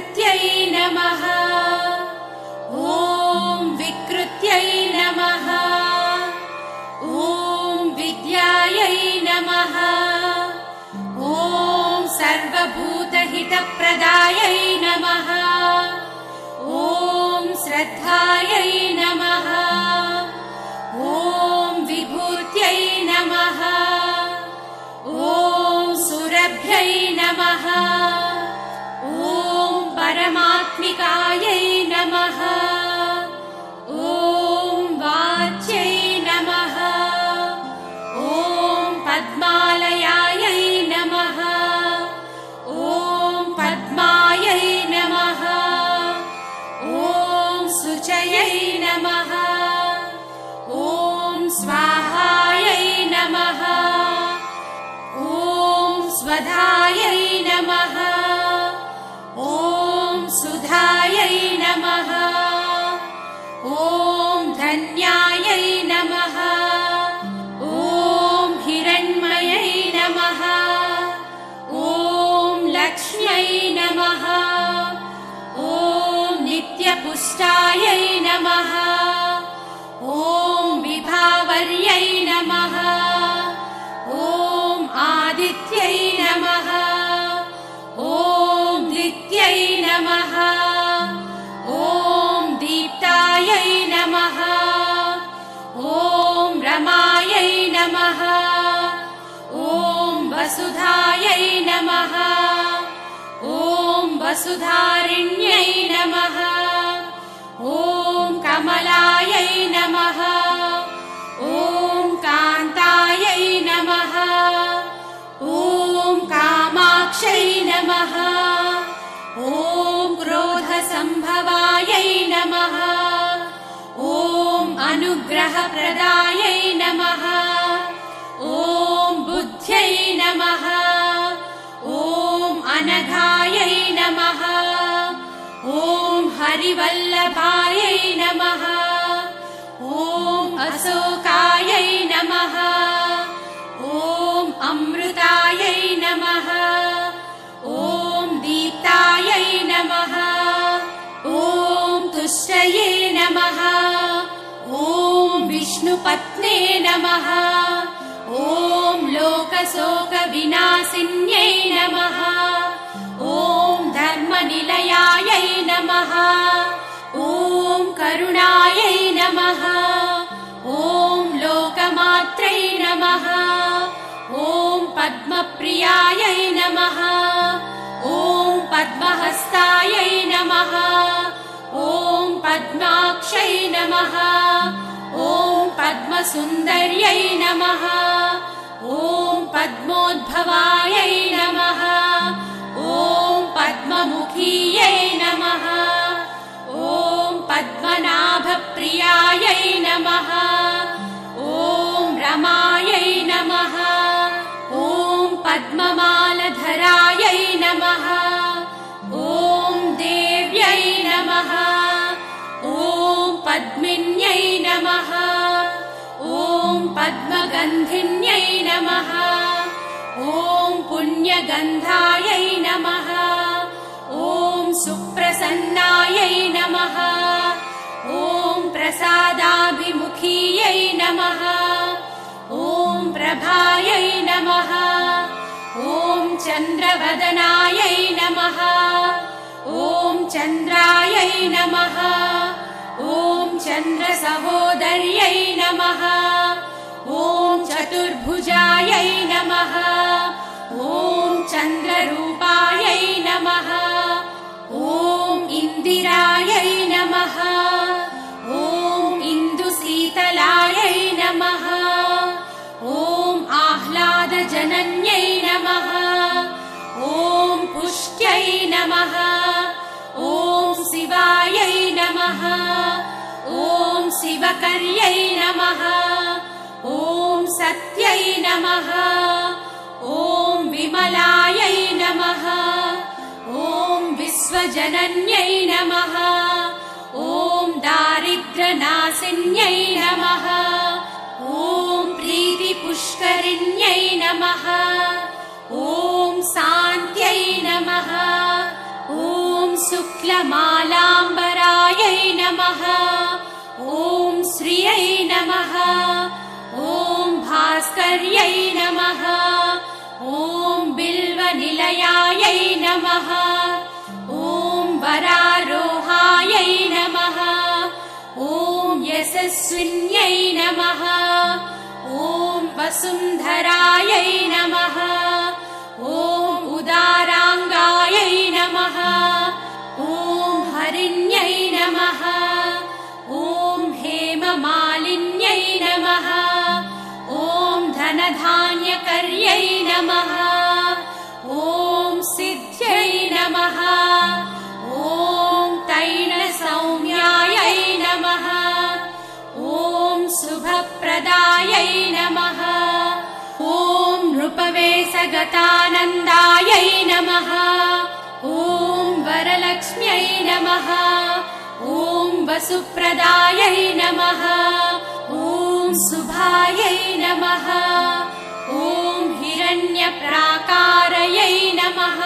विकृत्यै नमः। ॐ विकृत्यै नमः। ॐ विद्यायै नमः। ॐ सर्वभूतहितप्रदायै नमः। ॐ श्रद्धायै नमः। ॐ विभूत्यै नमः। ॐ सुरभ्यै नमः परमात्मिकायै नमः। ॐ वाच्यै नमः। ॐ पद्मालयायै नमः। ॐ पद्मायै नमः। ॐ शुचयै नमः। ॐ स्वाहायै नमः। ॐ स्वधायै नमः लक्ष्म्यै नमः। ॐ नित्यपुष्टायै नमः। ॐ विभावर्यै नमः। ॐ आदित्यै नमः। ॐ नित्यै नमः। ॐ दीप्तायै नमः। ॐ रमायै नमः। ॐ वसुधायै नमः वसुधारिण्यै नमः। ॐ कमलायै नमः। ॐ कान्तायै नमः। ॐ कामाक्षै नमः। ॐ क्रोधसम्भवायै नमः। ॐ अनुग्रहप्रदायै नमः। ॐ बुद्ध्यै नमः। ॐ अनघायै नमः। ॐ हरिवल्लभायै नमः। ॐ अशोकायै नमः। ॐ अमृतायै नमः। ॐ दीप्तायै नमः। ॐ तुष्टये नमः। ॐ विष्णुपत्ने नमः। ॐ लोकशोकविनाशिन्यै नमः। ॐ धर्मनिलयायै नमः। ॐ करुणायै नमः। ॐ लोकमात्रै नमः। ॐ पद्मप्रियायै नमः। ॐ पद्महस्तायै नमः। ॐ पद्माक्षै नमः। ॐ पद्मसुन्दर्यै नमः। ॐ पद्मोद्भवायै नमः पद्मनाभप्रियायै नमः। ॐ रमायै नमः। ॐ पद्ममालधरायै नमः। ॐ देव्यै नमः। ॐ पद्मिन्यै नमः। ॐ पद्मगन्धिन्यै नमः। ॐ पुण्यगन्धायै नमः। ॐ सुप्रसन्नायै नमः। ॐ प्रसादाभिमुखीयै नमः। ॐ प्रभायै नमः। ॐ चन्द्रवदनायै नमः। ॐ चन्द्रायै नमः। ॐ चन्द्रसहोदर्यै नमः। ॐ चतुर्भुजायै नमः आह्लादजनन्यै नमः। ॐ पुष्ट्यै नमः। ॐ शिवायै नमः। ॐ शिवकर्यै नमः। ॐ सत्यै नमः। ॐ विमलायै नमः। ॐ विश्वजनन्यै नमः। ॐ दारिद्र्यनाशिन्यै नमः। ॐ प्रीतिपुष्करिण्यै नमः। ॐ शान्त्यै नमः। ॐ शुक्लमालाम्बरायै नमः। ॐ श्रियै नमः। ॐ भास्कर्यै नमः। ॐ बिल्वनिलयायै नमः। ॐ वरारोहायै नमः। ॐ यशस्विन्यै नमः। ॐ वसुन्धरायै नमः। ॐ उदाराङ्गायै नमः। ॐ हरिण्यै नमः। ॐ हेममालिन्यै नमः। ॐ धनधान्यकर्यै नमः। ॐ सिद्ध्यै नमः। ॐ तैलसौम्यायै नमः। ॐ शुभप्रदायै नमः नृपवेशगतानन्दायै नमः। ॐ वरलक्ष्म्यै नमः। ॐ वसुप्रदायै नमः। ॐ शुभायै नमः। ॐ हिरण्यप्राकारयै नमः।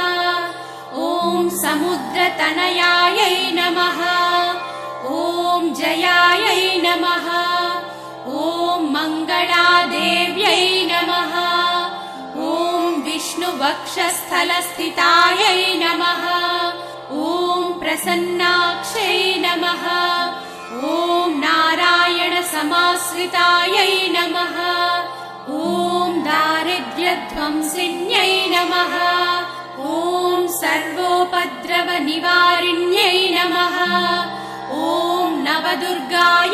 ॐ समुद्रतनयायै नमः। ॐ जयायै नमः। ॐ मङ्गलादेव्यै नमः विष्णुवक्षस्थलस्थितायै नमः। ॐ प्रसन्नाक्षै नमः। ॐ नारायणसमाश्रितायै नमः। ॐ दारिद्र्यध्वंसिन्यै नमः। ॐ सर्वोपद्रवनिवारिण्यै नमः। ॐ नवदुर्गायै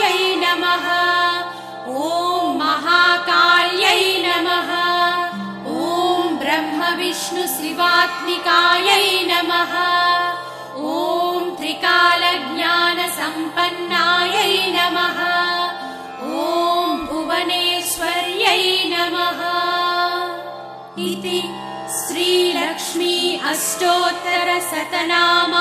ब्रह्मविष्णुशिवात्मिकायै नमः। ॐ त्रिकालज्ञानसम्पन्नायै नमः। ॐ भुवनेश्वर्यै नमः। इति श्रीलक्ष्मी अष्टोत्तरशतनामावळि